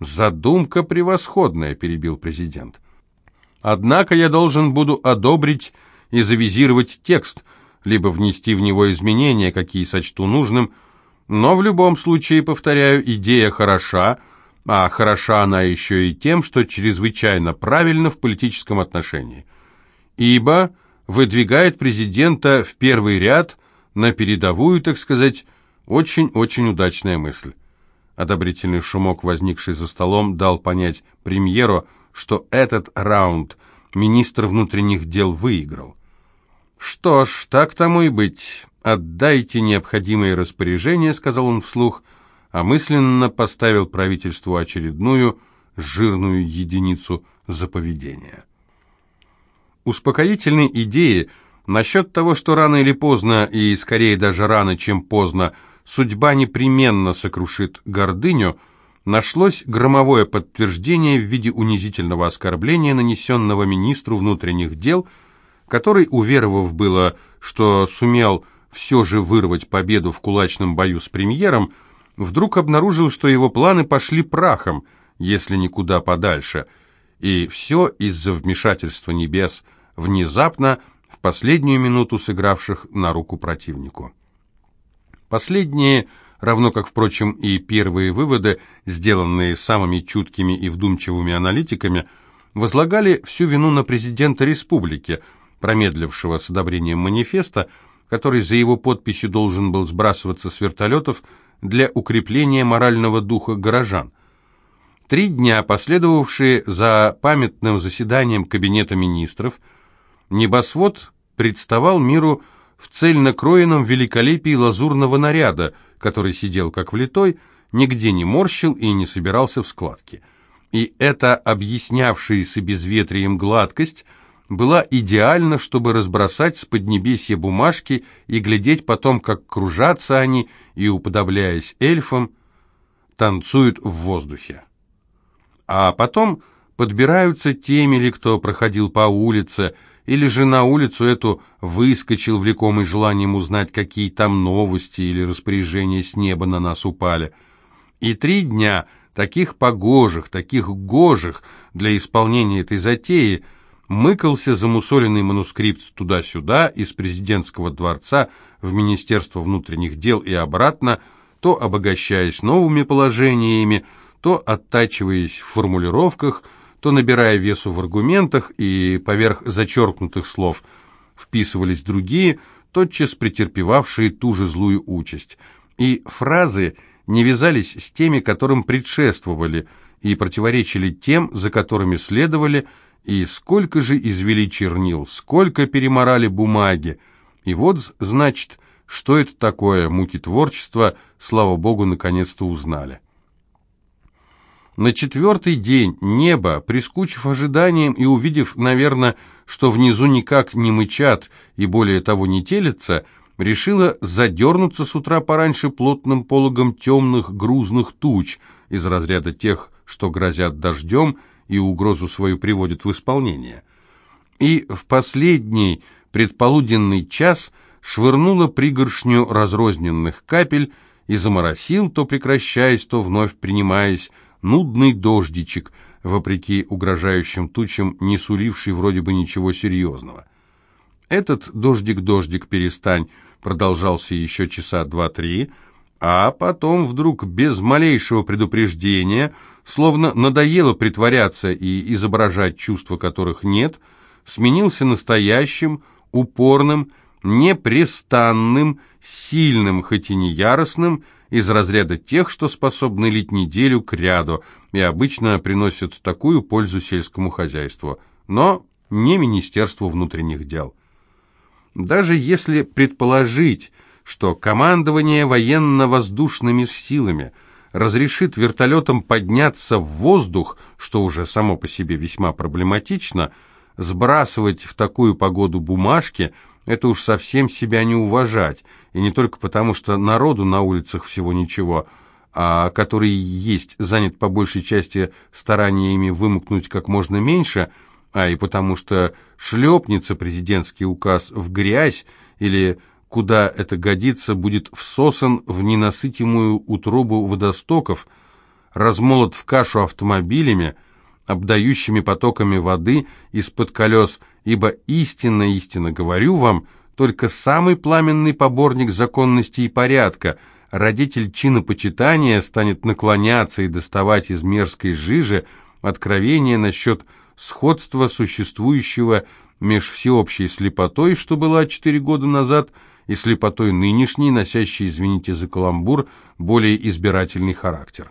«Задумка превосходная», — перебил президент. «Однако я должен буду одобрить и завизировать текст, либо внести в него изменения, какие сочту нужным, но в любом случае, повторяю, идея хороша, а хороша она еще и тем, что чрезвычайно правильно в политическом отношении. Ибо выдвигает президента в первый ряд, на передовую, так сказать, очень-очень удачная мысль. Одобрительный шумок, возникший за столом, дал понять премьеру, что этот раунд министр внутренних дел выиграл. «Что ж, так тому и быть. Отдайте необходимые распоряжения», — сказал он вслух, а мысленно поставил правительству очередную жирную единицу за поведение. Успокоительной идеи насчет того, что рано или поздно, и скорее даже рано, чем поздно, судьба непременно сокрушит гордыню, нашлось громовое подтверждение в виде унизительного оскорбления, нанесенного министру внутренних дел, который, уверовав было, что сумел все же вырвать победу в кулачном бою с премьером, вдруг обнаружил, что его планы пошли прахом, если никуда подальше, и все из-за вмешательства небес, внезапно, в последнюю минуту сыгравших на руку противнику. Последние, равно как, впрочем, и первые выводы, сделанные самыми чуткими и вдумчивыми аналитиками, возлагали всю вину на президента республики, промедлившего с одобрением манифеста, который за его подписью должен был сбрасываться с вертолетов для укрепления морального духа горожан. Три дня, последовавшие за памятным заседанием Кабинета министров, небосвод представал миру в цельно кроенном великолепии лазурного наряда, который сидел как влитой, нигде не морщил и не собирался в складки. И эта объяснявшаяся безветрием гладкость – была идеальна, чтобы разбросать с поднебесья бумажки и глядеть потом, как кружатся они и, уподобляясь эльфам, танцуют в воздухе. А потом подбираются теми ли, кто проходил по улице, или же на улицу эту выскочил, влекомый желанием узнать, какие там новости или распоряжения с неба на нас упали. И три дня таких погожих, таких гожих для исполнения этой затеи – мыкался замусоленный манускрипт туда-сюда из президентского дворца в Министерство внутренних дел и обратно, то обогащаясь новыми положениями, то оттачиваясь в формулировках, то набирая весу в аргументах и поверх зачеркнутых слов вписывались другие, тотчас претерпевавшие ту же злую участь. И фразы не вязались с теми, которым предшествовали, и противоречили тем, за которыми следовали – и сколько же извели чернил, сколько переморали бумаги. И вот, значит, что это такое, муки творчества, слава богу, наконец-то узнали. На четвертый день небо, прискучив ожиданием и увидев, наверное, что внизу никак не мычат и более того не телятся, решило задернуться с утра пораньше плотным пологом темных грузных туч из разряда тех, что грозят дождем, и угрозу свою приводит в исполнение. И в последний предполуденный час швырнула пригоршню разрозненных капель и заморосил, то прекращаясь, то вновь принимаясь, нудный дождичек, вопреки угрожающим тучам, не суливший вроде бы ничего серьезного. Этот дождик-дождик перестань продолжался еще часа два-три, а потом вдруг без малейшего предупреждения – словно надоело притворяться и изображать чувства, которых нет, сменился настоящим, упорным, непрестанным, сильным, хоть и не яростным, из разряда тех, что способны лить неделю к ряду и обычно приносят такую пользу сельскому хозяйству, но не Министерству внутренних дел. Даже если предположить, что командование военно-воздушными силами – разрешит вертолетам подняться в воздух, что уже само по себе весьма проблематично, сбрасывать в такую погоду бумажки – это уж совсем себя не уважать, и не только потому, что народу на улицах всего ничего, а который есть занят по большей части стараниями вымокнуть как можно меньше, а и потому что шлепнется президентский указ в грязь или куда это годится, будет всосан в ненасытимую утробу водостоков, размолот в кашу автомобилями, обдающими потоками воды из-под колес, ибо истинно, истинно говорю вам, только самый пламенный поборник законности и порядка, родитель чинопочитания станет наклоняться и доставать из мерзкой жижи откровения насчет сходства существующего меж всеобщей слепотой, что была четыре года назад, и слепотой нынешней, носящей, извините за каламбур, более избирательный характер.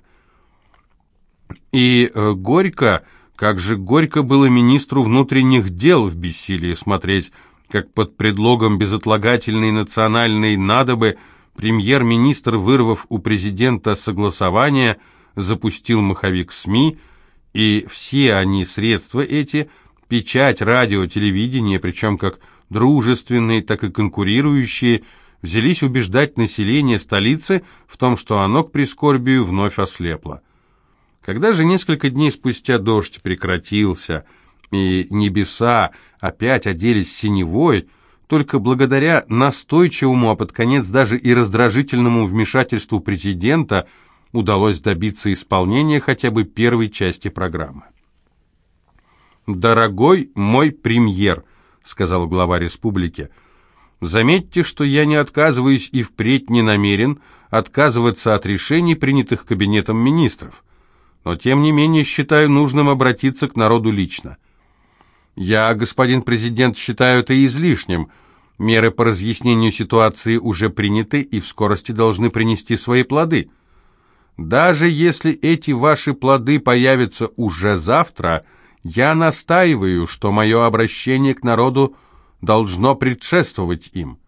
И э, горько, как же горько было министру внутренних дел в бессилии смотреть, как под предлогом безотлагательной национальной надобы премьер-министр, вырвав у президента согласование, запустил маховик СМИ, и все они, средства эти, печать, радио, телевидение, причем как дружественные, так и конкурирующие, взялись убеждать население столицы в том, что оно к прискорбию вновь ослепло. Когда же несколько дней спустя дождь прекратился, и небеса опять оделись синевой, только благодаря настойчивому, а под конец даже и раздражительному вмешательству президента удалось добиться исполнения хотя бы первой части программы. «Дорогой мой премьер», — сказал глава республики, — «заметьте, что я не отказываюсь и впредь не намерен отказываться от решений, принятых Кабинетом министров, но тем не менее считаю нужным обратиться к народу лично. Я, господин президент, считаю это излишним. Меры по разъяснению ситуации уже приняты и в скорости должны принести свои плоды. Даже если эти ваши плоды появятся уже завтра, я настаиваю, что мое обращение к народу должно предшествовать им.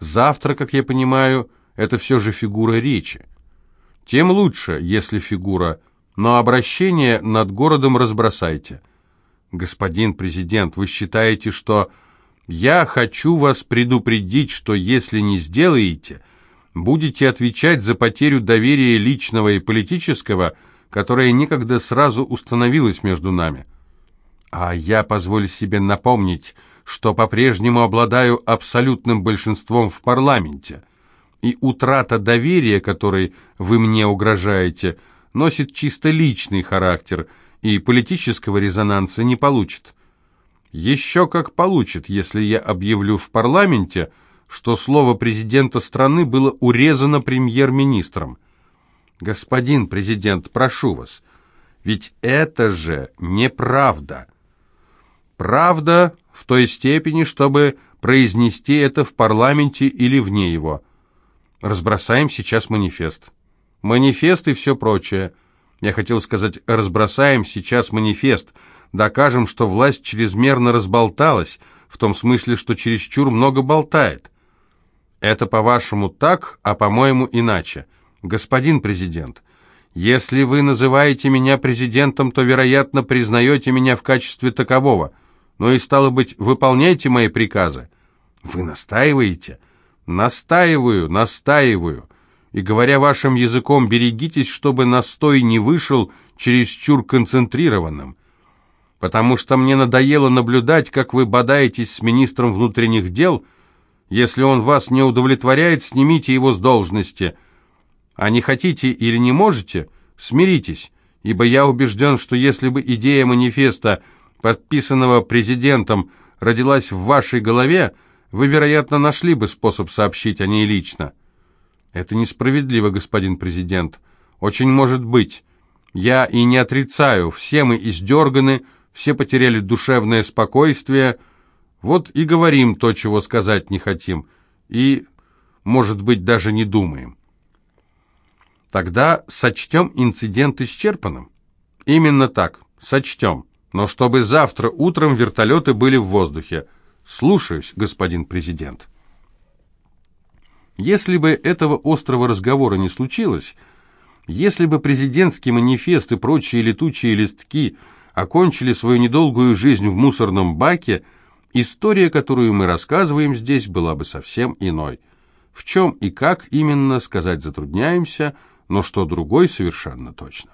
Завтра, как я понимаю, это все же фигура речи. Тем лучше, если фигура, но обращение над городом разбросайте. Господин президент, вы считаете, что я хочу вас предупредить, что если не сделаете, будете отвечать за потерю доверия личного и политического, которое некогда сразу установилось между нами. А я позволю себе напомнить, что по-прежнему обладаю абсолютным большинством в парламенте, и утрата доверия, которой вы мне угрожаете, носит чисто личный характер и политического резонанса не получит. Еще как получит, если я объявлю в парламенте, что слово президента страны было урезано премьер-министром. Господин президент, прошу вас, ведь это же неправда. Правда в той степени, чтобы произнести это в парламенте или вне его. Разбросаем сейчас манифест. Манифест и все прочее. Я хотел сказать, разбросаем сейчас манифест, докажем, что власть чрезмерно разболталась, в том смысле, что чересчур много болтает. Это, по-вашему, так, а по-моему, иначе. Господин президент, если вы называете меня президентом, то, вероятно, признаете меня в качестве такового – ну и, стало быть, выполняйте мои приказы. Вы настаиваете? Настаиваю, настаиваю. И, говоря вашим языком, берегитесь, чтобы настой не вышел чересчур концентрированным. Потому что мне надоело наблюдать, как вы бодаетесь с министром внутренних дел. Если он вас не удовлетворяет, снимите его с должности. А не хотите или не можете, смиритесь, ибо я убежден, что если бы идея манифеста – подписанного президентом, родилась в вашей голове, вы, вероятно, нашли бы способ сообщить о ней лично. Это несправедливо, господин президент. Очень может быть. Я и не отрицаю, все мы издерганы, все потеряли душевное спокойствие. Вот и говорим то, чего сказать не хотим. И, может быть, даже не думаем. Тогда сочтем инцидент исчерпанным. Именно так, сочтем но чтобы завтра утром вертолеты были в воздухе. Слушаюсь, господин президент. Если бы этого острого разговора не случилось, если бы президентский манифест и прочие летучие листки окончили свою недолгую жизнь в мусорном баке, история, которую мы рассказываем здесь, была бы совсем иной. В чем и как именно сказать затрудняемся, но что другой совершенно точно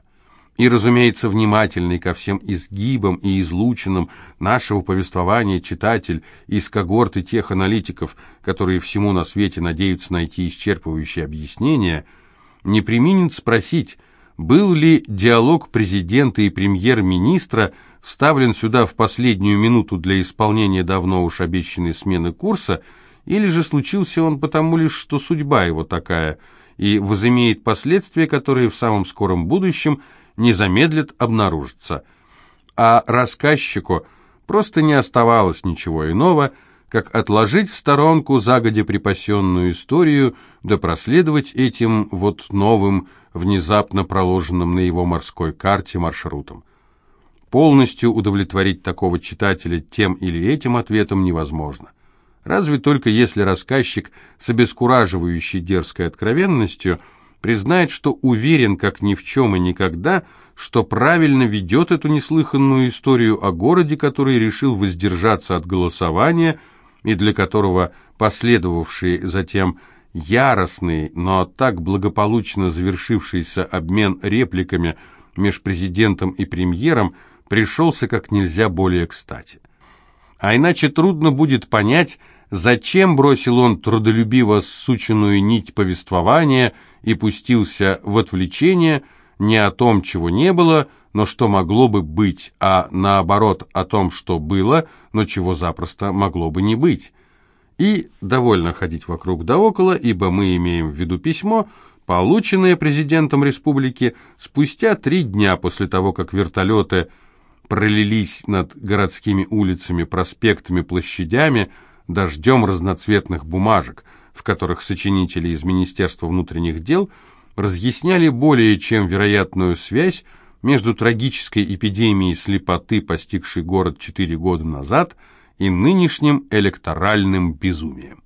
и, разумеется, внимательный ко всем изгибам и излучинам нашего повествования читатель из когорты тех аналитиков, которые всему на свете надеются найти исчерпывающее объяснение, не применит спросить, был ли диалог президента и премьер-министра вставлен сюда в последнюю минуту для исполнения давно уж обещанной смены курса, или же случился он потому лишь, что судьба его такая, и возымеет последствия, которые в самом скором будущем не замедлят обнаружиться. А рассказчику просто не оставалось ничего иного, как отложить в сторонку загодя припасенную историю, да проследовать этим вот новым, внезапно проложенным на его морской карте маршрутом. Полностью удовлетворить такого читателя тем или этим ответом невозможно. Разве только если рассказчик с обескураживающей дерзкой откровенностью признает, что уверен как ни в чем и никогда, что правильно ведет эту неслыханную историю о городе, который решил воздержаться от голосования и для которого последовавший затем яростный, но так благополучно завершившийся обмен репликами между президентом и премьером пришелся как нельзя более кстати. А иначе трудно будет понять, зачем бросил он трудолюбиво сученную нить повествования и пустился в отвлечение не о том, чего не было, но что могло бы быть, а наоборот о том, что было, но чего запросто могло бы не быть. И довольно ходить вокруг да около, ибо мы имеем в виду письмо, полученное президентом республики спустя три дня после того, как вертолеты пролились над городскими улицами, проспектами, площадями, дождем разноцветных бумажек, в которых сочинители из Министерства внутренних дел разъясняли более чем вероятную связь между трагической эпидемией слепоты, постигшей город четыре года назад, и нынешним электоральным безумием.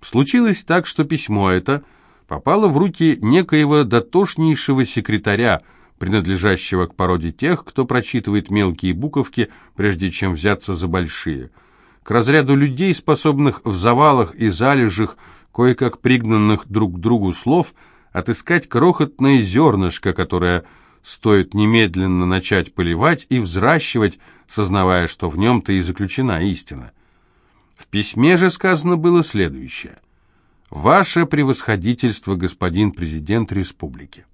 Случилось так, что письмо это попало в руки некоего дотошнейшего секретаря, принадлежащего к породе тех, кто прочитывает мелкие буковки, прежде чем взяться за большие, к разряду людей, способных в завалах и залежах, кое-как пригнанных друг к другу слов, отыскать крохотное зернышко, которое стоит немедленно начать поливать и взращивать, сознавая, что в нем-то и заключена истина. В письме же сказано было следующее. «Ваше превосходительство, господин президент республики».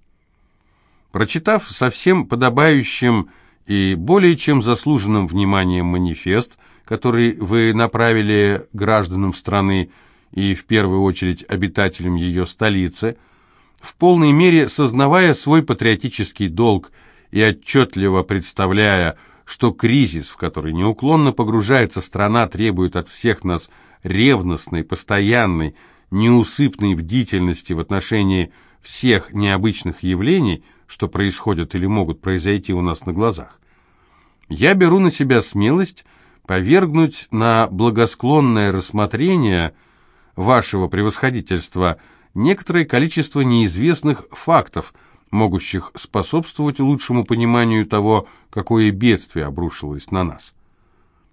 Прочитав со всем подобающим и более чем заслуженным вниманием манифест, который вы направили гражданам страны и в первую очередь обитателям ее столицы, в полной мере сознавая свой патриотический долг и отчетливо представляя, что кризис, в который неуклонно погружается страна, требует от всех нас ревностной, постоянной, неусыпной бдительности в отношении всех необычных явлений, что происходят или могут произойти у нас на глазах. Я беру на себя смелость повергнуть на благосклонное рассмотрение вашего превосходительства некоторое количество неизвестных фактов – могущих способствовать лучшему пониманию того, какое бедствие обрушилось на нас.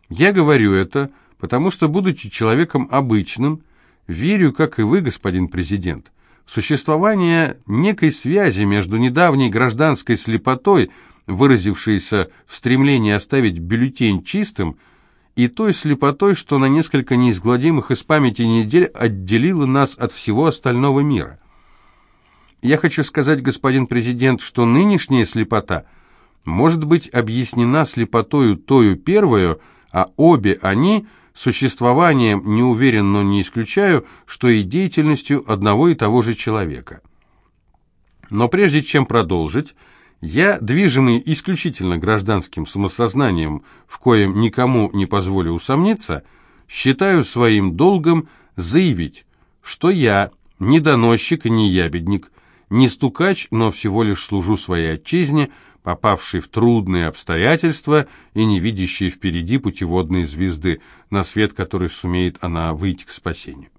Я говорю это, потому что, будучи человеком обычным, верю, как и вы, господин президент, в существование некой связи между недавней гражданской слепотой, выразившейся в стремлении оставить бюллетень чистым, и той слепотой, что на несколько неизгладимых из памяти недель отделила нас от всего остального мира. Я хочу сказать, господин президент, что нынешняя слепота может быть объяснена слепотою тою первую, а обе они существованием, не уверен, но не исключаю, что и деятельностью одного и того же человека. Но прежде чем продолжить, я, движимый исключительно гражданским самосознанием, в коем никому не позволю усомниться, считаю своим долгом заявить, что я не доносчик и не ябедник, не стукач, но всего лишь служу своей отчизне, попавший в трудные обстоятельства и не видящий впереди путеводные звезды, на свет которой сумеет она выйти к спасению.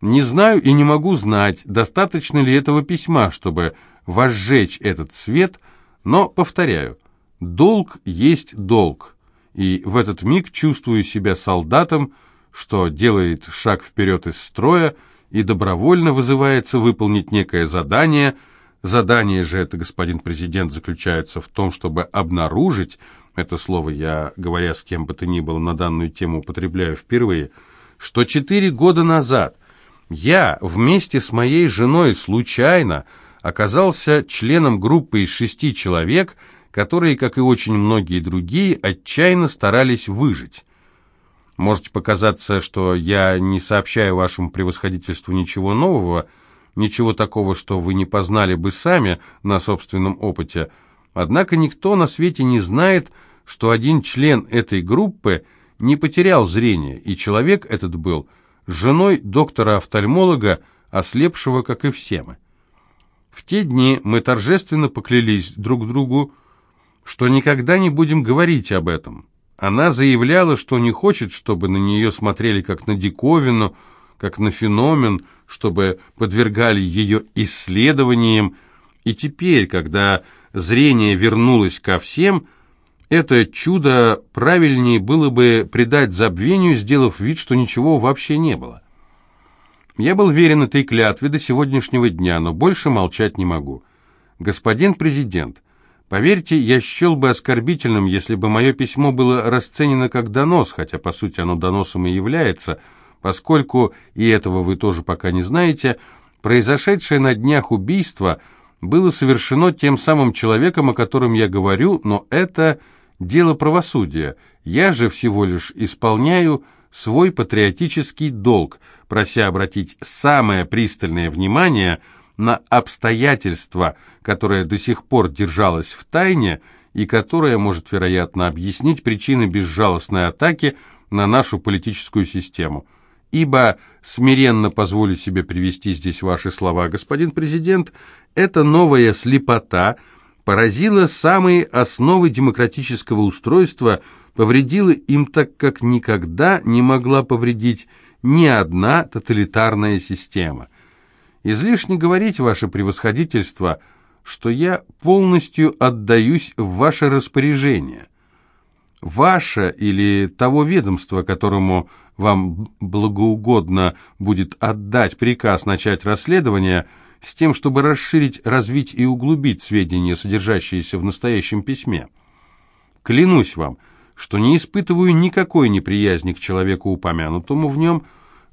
Не знаю и не могу знать, достаточно ли этого письма, чтобы возжечь этот свет, но, повторяю, долг есть долг, и в этот миг чувствую себя солдатом, что делает шаг вперед из строя, и добровольно вызывается выполнить некое задание. Задание же это, господин президент, заключается в том, чтобы обнаружить, это слово я, говоря с кем бы то ни было, на данную тему употребляю впервые, что четыре года назад я вместе с моей женой случайно оказался членом группы из шести человек, которые, как и очень многие другие, отчаянно старались выжить. Можете показаться, что я не сообщаю вашему превосходительству ничего нового, ничего такого, что вы не познали бы сами на собственном опыте, однако никто на свете не знает, что один член этой группы не потерял зрение, и человек этот был женой доктора-офтальмолога, ослепшего, как и все мы. В те дни мы торжественно поклялись друг другу, что никогда не будем говорить об этом. Она заявляла, что не хочет, чтобы на нее смотрели как на диковину, как на феномен, чтобы подвергали ее исследованиям. И теперь, когда зрение вернулось ко всем, это чудо правильнее было бы предать забвению, сделав вид, что ничего вообще не было. Я был верен этой клятве до сегодняшнего дня, но больше молчать не могу. Господин президент, поверьте, я счел бы оскорбительным, если бы мое письмо было расценено как донос, хотя по сути оно доносом и является, поскольку, и этого вы тоже пока не знаете, произошедшее на днях убийство было совершено тем самым человеком, о котором я говорю, но это дело правосудия. Я же всего лишь исполняю свой патриотический долг, прося обратить самое пристальное внимание на обстоятельства, которое до сих пор держалось в тайне и которое может, вероятно, объяснить причины безжалостной атаки на нашу политическую систему. Ибо, смиренно позволю себе привести здесь ваши слова, господин президент, эта новая слепота поразила самые основы демократического устройства – повредила им так, как никогда не могла повредить ни одна тоталитарная система. Излишне говорить, ваше превосходительство, что я полностью отдаюсь в ваше распоряжение. Ваше или того ведомства, которому вам благоугодно будет отдать приказ начать расследование, с тем, чтобы расширить, развить и углубить сведения, содержащиеся в настоящем письме. Клянусь вам, что не испытываю никакой неприязни к человеку, упомянутому в нем,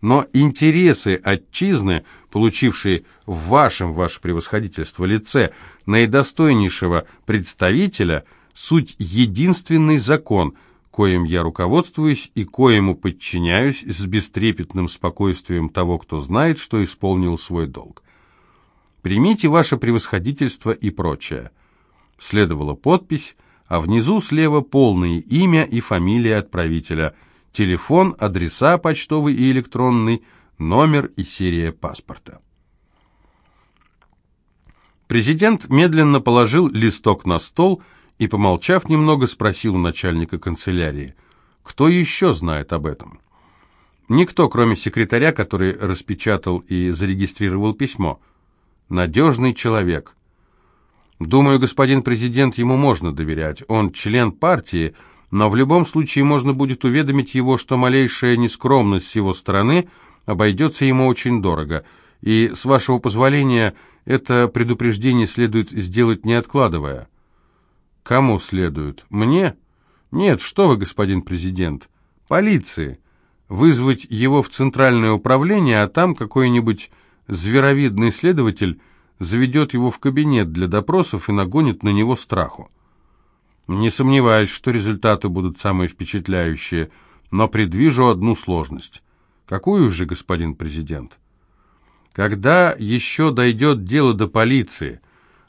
но интересы отчизны, получившие в вашем, ваше превосходительство, лице наидостойнейшего представителя, суть единственный закон, коим я руководствуюсь и коему подчиняюсь с бестрепетным спокойствием того, кто знает, что исполнил свой долг. Примите ваше превосходительство и прочее. Следовала подпись, а внизу слева полное имя и фамилия отправителя, телефон, адреса почтовый и электронный, номер и серия паспорта. Президент медленно положил листок на стол и, помолчав немного, спросил у начальника канцелярии, кто еще знает об этом. Никто, кроме секретаря, который распечатал и зарегистрировал письмо. Надежный человек – Думаю, господин президент, ему можно доверять. Он член партии, но в любом случае можно будет уведомить его, что малейшая нескромность с его стороны обойдется ему очень дорого. И, с вашего позволения, это предупреждение следует сделать не откладывая. Кому следует? Мне? Нет, что вы, господин президент. Полиции. Вызвать его в центральное управление, а там какой-нибудь зверовидный следователь заведет его в кабинет для допросов и нагонит на него страху. Не сомневаюсь, что результаты будут самые впечатляющие, но предвижу одну сложность. Какую же, господин президент? Когда еще дойдет дело до полиции,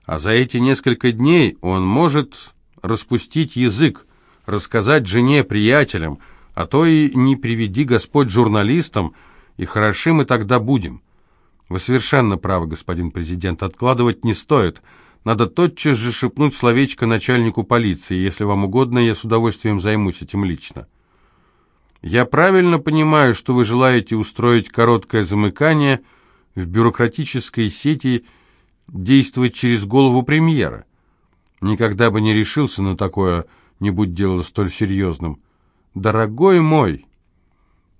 а за эти несколько дней он может распустить язык, рассказать жене, приятелям, а то и не приведи Господь журналистам, и хороши мы тогда будем. Вы совершенно правы, господин президент, откладывать не стоит. Надо тотчас же шепнуть словечко начальнику полиции. Если вам угодно, я с удовольствием займусь этим лично. Я правильно понимаю, что вы желаете устроить короткое замыкание в бюрократической сети, действовать через голову премьера. Никогда бы не решился на такое, не будь дело столь серьезным. Дорогой мой,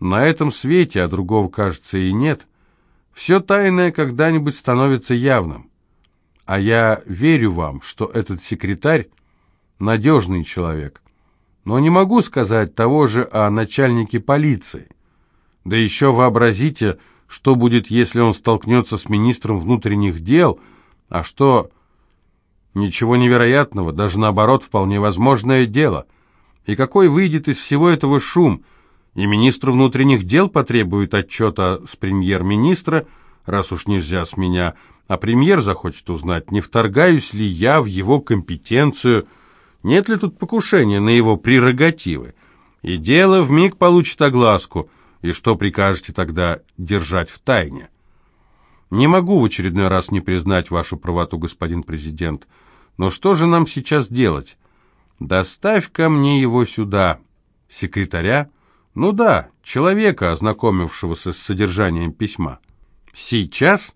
на этом свете, а другого, кажется, и нет – все тайное когда-нибудь становится явным. А я верю вам, что этот секретарь надежный человек. Но не могу сказать того же о начальнике полиции. Да еще вообразите, что будет, если он столкнется с министром внутренних дел, А что? Ничего невероятного, даже наоборот, вполне возможное дело. И какой выйдет из всего этого шум? И министр внутренних дел потребует отчета с премьер-министра, раз уж нельзя с меня, а премьер захочет узнать, не вторгаюсь ли я в его компетенцию, нет ли тут покушения на его прерогативы. И дело вмиг получит огласку, и что прикажете тогда держать в тайне? Не могу в очередной раз не признать вашу правоту, господин президент. Но что же нам сейчас делать? Доставь ко мне его сюда. Секретаря? Ну да, человека, ознакомившегося с содержанием письма. Сейчас?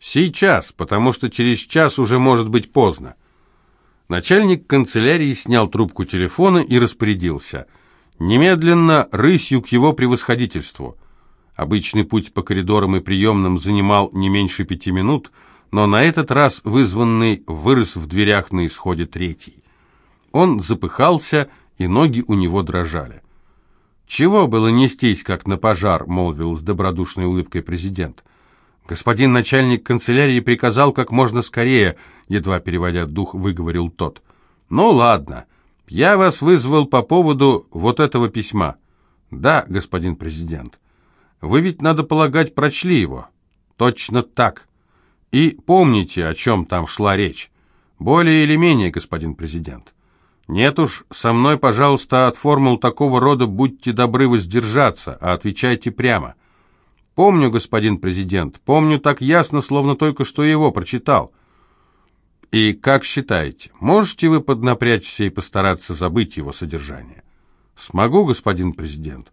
Сейчас, потому что через час уже может быть поздно. Начальник канцелярии снял трубку телефона и распорядился. Немедленно рысью к его превосходительству. Обычный путь по коридорам и приемным занимал не меньше пяти минут, но на этот раз вызванный вырос в дверях на исходе третий. Он запыхался, и ноги у него дрожали. «Чего было нестись, как на пожар?» — молвил с добродушной улыбкой президент. «Господин начальник канцелярии приказал как можно скорее», — едва переводя дух, выговорил тот. «Ну ладно, я вас вызвал по поводу вот этого письма». «Да, господин президент. Вы ведь, надо полагать, прочли его». «Точно так. И помните, о чем там шла речь. Более или менее, господин президент». «Нет уж, со мной, пожалуйста, от формул такого рода будьте добры воздержаться, а отвечайте прямо». «Помню, господин президент, помню так ясно, словно только что его прочитал». «И как считаете, можете вы поднапрячься и постараться забыть его содержание?» «Смогу, господин президент».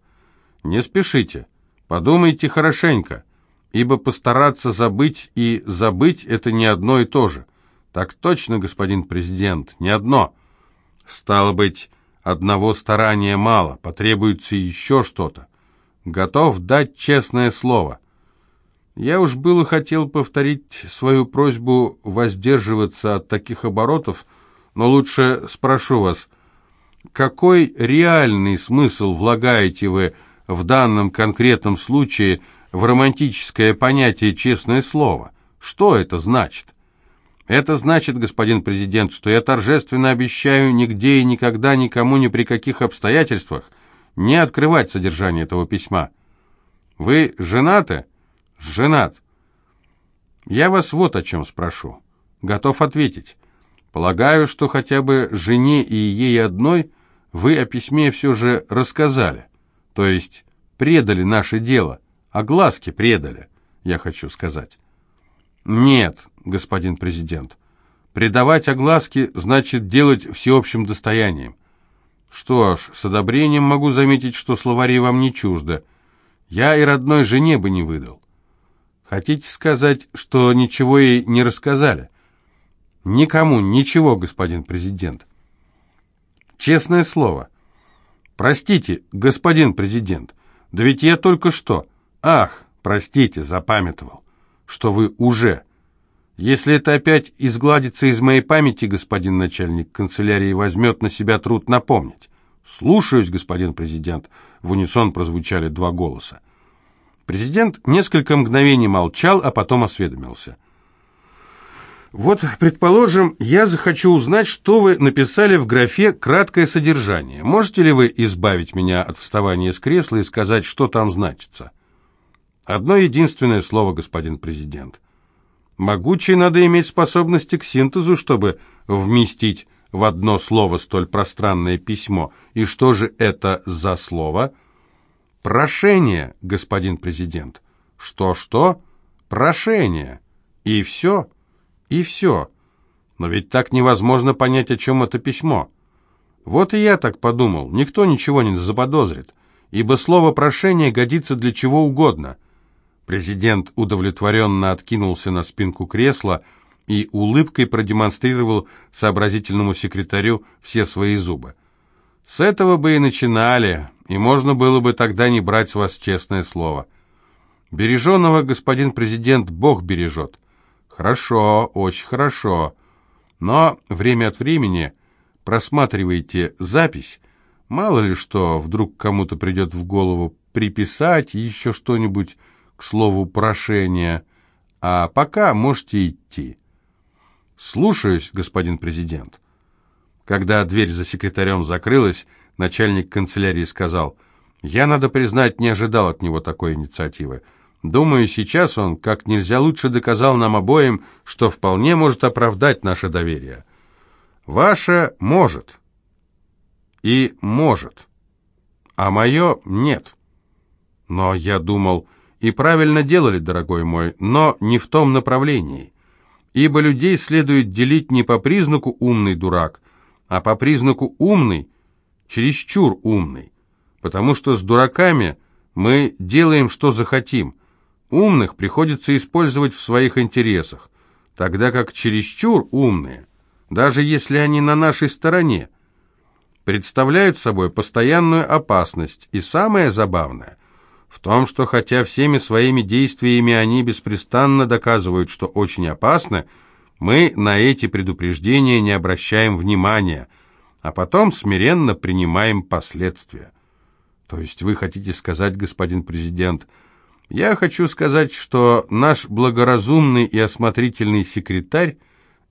«Не спешите, подумайте хорошенько, ибо постараться забыть и забыть – это не одно и то же». «Так точно, господин президент, не одно». Стало быть, одного старания мало, потребуется еще что-то. Готов дать честное слово. Я уж было хотел повторить свою просьбу воздерживаться от таких оборотов, но лучше спрошу вас, какой реальный смысл влагаете вы в данном конкретном случае в романтическое понятие «честное слово»? Что это значит? Это значит, господин президент, что я торжественно обещаю нигде и никогда никому ни при каких обстоятельствах не открывать содержание этого письма. Вы женаты? Женат. Я вас вот о чем спрошу. Готов ответить. Полагаю, что хотя бы жене и ей одной вы о письме все же рассказали. То есть предали наше дело, глазки предали, я хочу сказать. Нет, господин президент. Предавать огласки значит делать всеобщим достоянием. Что ж, с одобрением могу заметить, что словари вам не чуждо. Я и родной жене бы не выдал. Хотите сказать, что ничего ей не рассказали? Никому ничего, господин президент. Честное слово. Простите, господин президент, да ведь я только что... Ах, простите, запамятовал что вы уже. Если это опять изгладится из моей памяти, господин начальник канцелярии возьмет на себя труд напомнить. Слушаюсь, господин президент. В унисон прозвучали два голоса. Президент несколько мгновений молчал, а потом осведомился. Вот, предположим, я захочу узнать, что вы написали в графе «краткое содержание». Можете ли вы избавить меня от вставания с кресла и сказать, что там значится? Одно единственное слово, господин президент. Могучей надо иметь способности к синтезу, чтобы вместить в одно слово столь пространное письмо. И что же это за слово? Прошение, господин президент. Что-что? Прошение. И все? И все. Но ведь так невозможно понять, о чем это письмо. Вот и я так подумал. Никто ничего не заподозрит, ибо слово «прошение» годится для чего угодно. Президент удовлетворенно откинулся на спинку кресла и улыбкой продемонстрировал сообразительному секретарю все свои зубы. С этого бы и начинали, и можно было бы тогда не брать с вас честное слово. Береженого, господин президент, Бог бережет. Хорошо, очень хорошо. Но время от времени просматривайте запись. Мало ли что, вдруг кому-то придет в голову приписать еще что-нибудь к слову прошения, а пока можете идти. Слушаюсь, господин президент. Когда дверь за секретарем закрылась, начальник канцелярии сказал, «Я, надо признать, не ожидал от него такой инициативы. Думаю, сейчас он как нельзя лучше доказал нам обоим, что вполне может оправдать наше доверие. Ваше может. И может. А мое нет. Но я думал, и правильно делали, дорогой мой, но не в том направлении. Ибо людей следует делить не по признаку умный дурак, а по признаку умный, чересчур умный. Потому что с дураками мы делаем, что захотим – Умных приходится использовать в своих интересах, тогда как чересчур умные, даже если они на нашей стороне, представляют собой постоянную опасность. И самое забавное в том, что хотя всеми своими действиями они беспрестанно доказывают, что очень опасны, мы на эти предупреждения не обращаем внимания, а потом смиренно принимаем последствия. То есть вы хотите сказать, господин президент, я хочу сказать, что наш благоразумный и осмотрительный секретарь,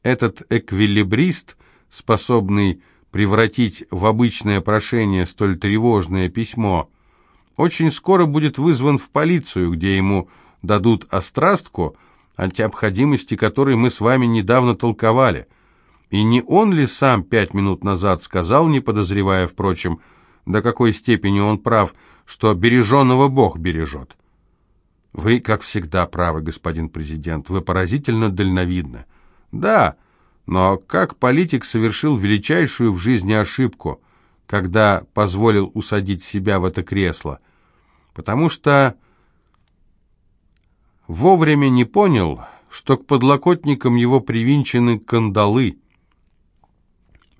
этот эквилибрист, способный превратить в обычное прошение столь тревожное письмо, очень скоро будет вызван в полицию, где ему дадут острастку, о необходимости которой мы с вами недавно толковали. И не он ли сам пять минут назад сказал, не подозревая, впрочем, до какой степени он прав, что береженного Бог бережет? Вы, как всегда, правы, господин президент. Вы поразительно дальновидны. Да, но как политик совершил величайшую в жизни ошибку, когда позволил усадить себя в это кресло? Потому что вовремя не понял, что к подлокотникам его привинчены кандалы.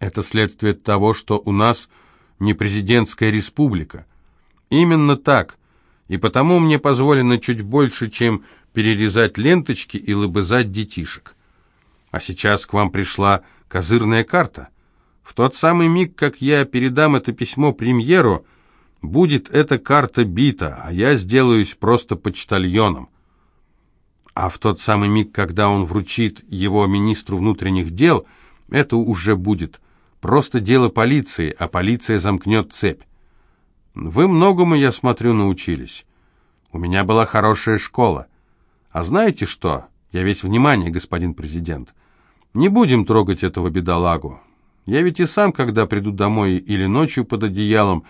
Это следствие того, что у нас не президентская республика. Именно так – и потому мне позволено чуть больше, чем перерезать ленточки и лобызать детишек. А сейчас к вам пришла козырная карта. В тот самый миг, как я передам это письмо премьеру, будет эта карта бита, а я сделаюсь просто почтальоном. А в тот самый миг, когда он вручит его министру внутренних дел, это уже будет просто дело полиции, а полиция замкнет цепь. Вы многому, я смотрю, научились. У меня была хорошая школа. А знаете что? Я весь внимание, господин президент. Не будем трогать этого бедолагу. Я ведь и сам, когда приду домой или ночью под одеялом,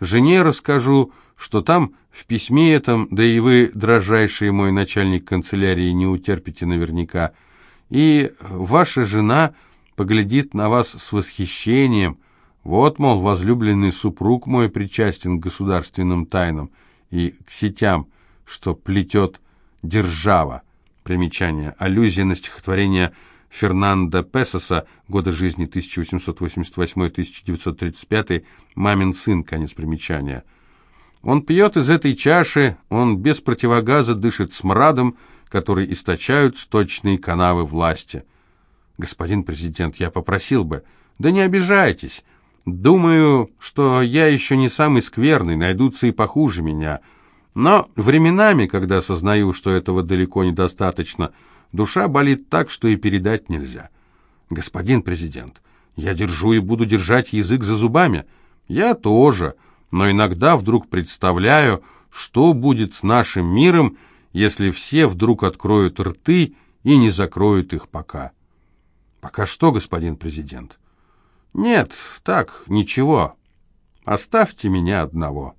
жене расскажу, что там в письме этом, да и вы, дрожайший мой начальник канцелярии, не утерпите наверняка. И ваша жена поглядит на вас с восхищением, вот, мол, возлюбленный супруг мой причастен к государственным тайнам и к сетям, что плетет держава. Примечание. Аллюзия на стихотворение Фернандо Песоса, годы жизни 1888-1935, «Мамин сын», конец примечания. Он пьет из этой чаши, он без противогаза дышит смрадом, который источают сточные канавы власти. Господин президент, я попросил бы, да не обижайтесь, Думаю, что я еще не самый скверный, найдутся и похуже меня. Но временами, когда осознаю, что этого далеко недостаточно, душа болит так, что и передать нельзя. Господин президент, я держу и буду держать язык за зубами. Я тоже, но иногда вдруг представляю, что будет с нашим миром, если все вдруг откроют рты и не закроют их пока. Пока что, господин президент? «Нет, так, ничего. Оставьте меня одного».